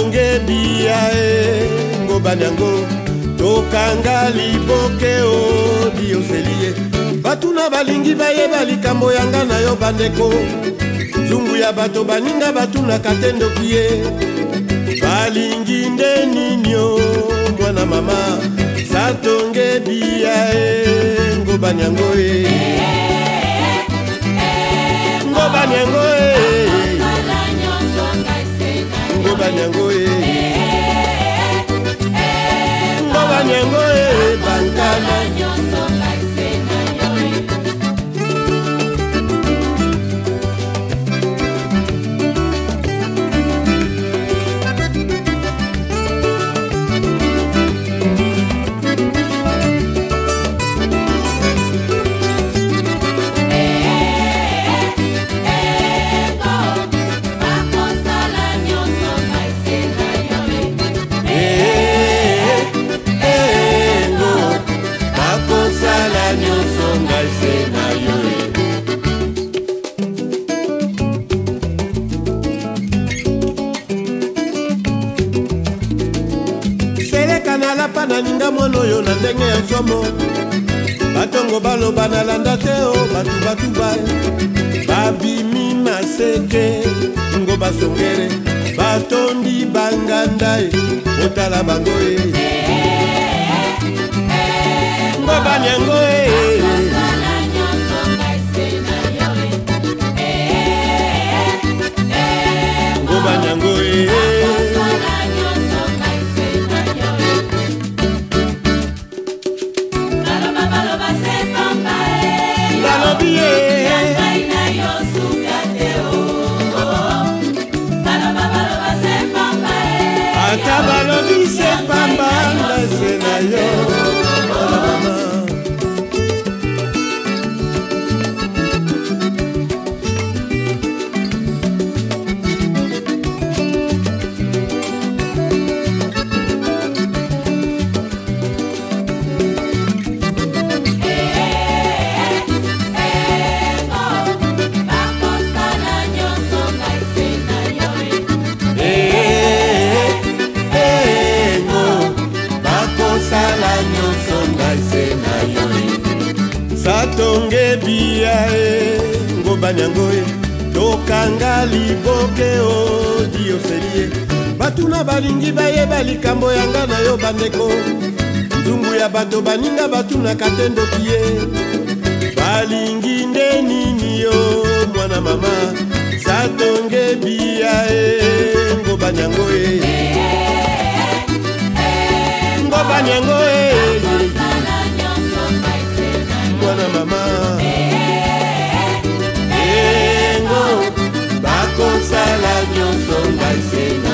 elonge yae ngobani yango tokanga liboke o diozeli ye batuna balingi bayeba likambo yanga na yo bandeko zungu ya bato baninga batunaka te ndoki ye balingi nde nini o mwana mama satonge bia e ngobani yango e ngobani yango e ngobani yango Yeah. tala mpa nalinga mwana oyo na ndenge ya nsomo batongo baloba nalanda te o bato batuba babimi maseke ngo basongere batondi banganda e otala bango e hey, hey. longebi ya e ngobani yango e tokanga liboke o oh, dioseli ye batuna balingi bayeba likambo yanga na yo bandeko nzungu ya bato baninga batunaka te ndoki ye balingi nde nini yo mwana mama satongebi ya e ngobani yango e ngobani yango e mama engo bakosala nyonso ngai sena